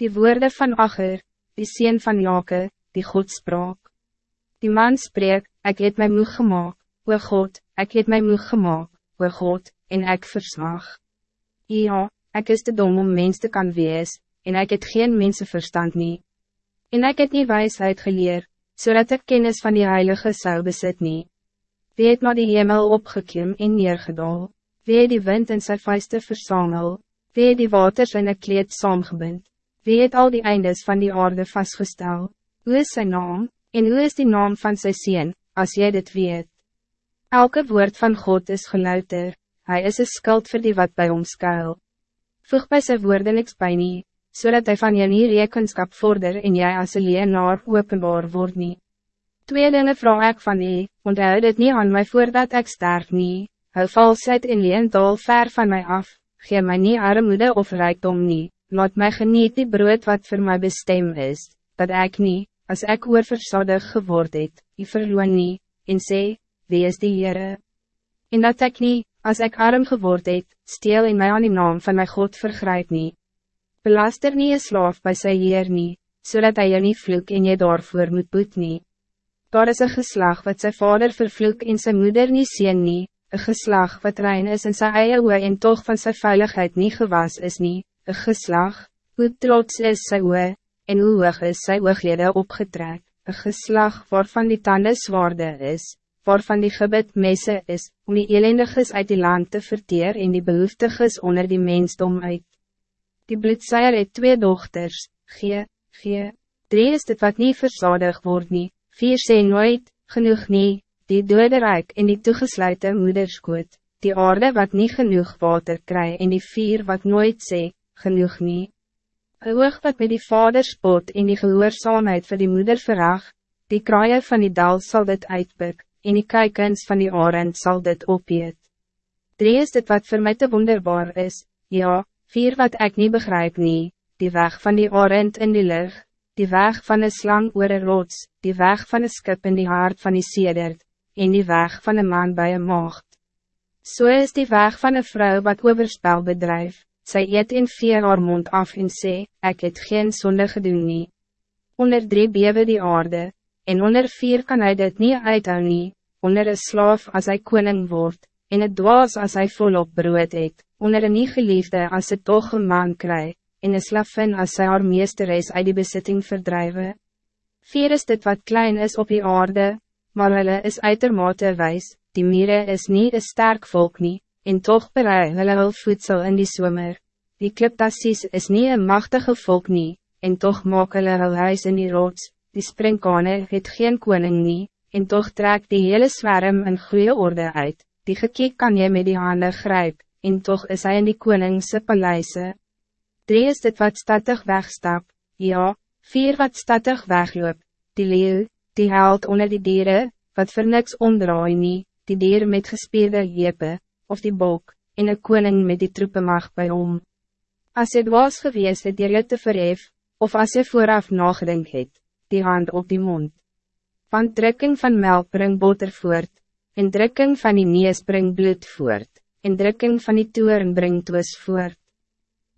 Die woorden van Acher, die sien van Jake, die God spraak. Die man spreek, ik het my moeg gemaakt, o God, ik het my moeg gemaakt, o God, en ik verslag. Ja, ik is te dom om mens te kan wees, en ik het geen mensenverstand nie. En ik het nie wijsheid geleer, zodat ik kennis van die heilige zou besit nie. Wie het maar die hemel opgekim en neergedaal? Wie het die wind in sy vuiste versamel? Wie het die waters in een kleed saamgebind? Wie het al die eindes van die aarde vastgestel? Hoe is zijn naam, en hoe is die naam van zijn sien, als jij dit weet? Elke woord van God is geluider, hij is een skuld voor die wat bij ons skuil. Voeg bij zijn woorden niks bij nie, zodat hij van je nie rekenskap vorder en jij als een leenaar openbaar word nie. Twee dingen vraag ik van nie, onthou dit niet aan mij voordat ik sterf nie, hou valsheid en leendal ver van mij af, gee mij niet armoede of rijkdom nie, laat mij geniet die brood wat voor mij bestem is, dat ik niet, als ik oorversadig geword het, die verloon nie, en sê, wie is die Heere? En dat ik niet, als ik arm geword het, steel in mij aan die naam van mijn God vergrijp nie. Belaster nie een slaaf bij sy Heer nie, zodat hij je niet vloek en je daarvoor moet boet nie. Daar is een geslag wat zijn vader vervloek en zijn moeder niet zien nie, een geslag wat rein is in zijn eie oe en toch van zijn veiligheid niet gewas is nie, een geslag, hoe trots is sy oe, en hoe hoog is sy ooglede opgetrek, een geslag waarvan die tanden zwaarde is, waarvan die gebed messe is, om die elendiges uit die land te verteer en die behoeftiges onder die mensdom uit. Die bloedseier het twee dochters, G, G, drie is dit wat niet verzadig word nie, vier sê nooit, genoeg nie, die dode rijk en die toegesluiten moederskoot, die aarde wat niet genoeg water kry en die vier wat nooit sê, genoeg nie. Een oog wat met die vader spot en die gehoorzaamheid van die moeder verag, die kraaie van die dal zal dit uitpik, en die kijkens van die arend zal dit opjeet. Drie is dit wat voor mij te wonderbaar is, ja, vier wat ik niet begrijp nie, die weg van die arend in die lucht, die weg van een slang oor een rots, die weg van een skip in die hart van die sedert, en die weg van een man bij een maagd. Zo so is die weg van een vrouw wat overspel bedrijf, sy eet in vier haar mond af en sê, ek het geen zonde gedoen nie. Onder drie bewe die aarde, en onder vier kan hij dit niet uithou nie, onder een slaaf als hij koning wordt, en het dwaas als hij volop brood het, onder een nie geliefde als het toch een man krijgt, en een slavin als zij haar meesteres uit die bezitting verdrijven. Vier is dit wat klein is op die aarde, maar hulle is uitermate wijs, die mire is niet een sterk volk nie, en toch berei hulle hul voedsel in die zomer. Die kliptassies is niet een machtige volk nie, en toch maak hulle hul huis in die rots, die springkane het geen koning nie, en toch trek die hele zwerm in goede orde uit, die gekiek kan je met die handen grijp, en toch is hij in die koningse paleise. Drie is dit wat statig wegstap, ja, vier wat statig wegloop, die leeuw, die held onder die dieren, wat vir niks omdraai nie, die dier met gespierde jepe, of die bok, en een koning met die troepenmacht bij om. Als het was geweest het dier te verhef, of als je vooraf nagedink het, die hand op die mond. Van drukking van melk bring boter voort, en drukking van die nees bring bloed voort, en drukking van die toeren bring twis voort.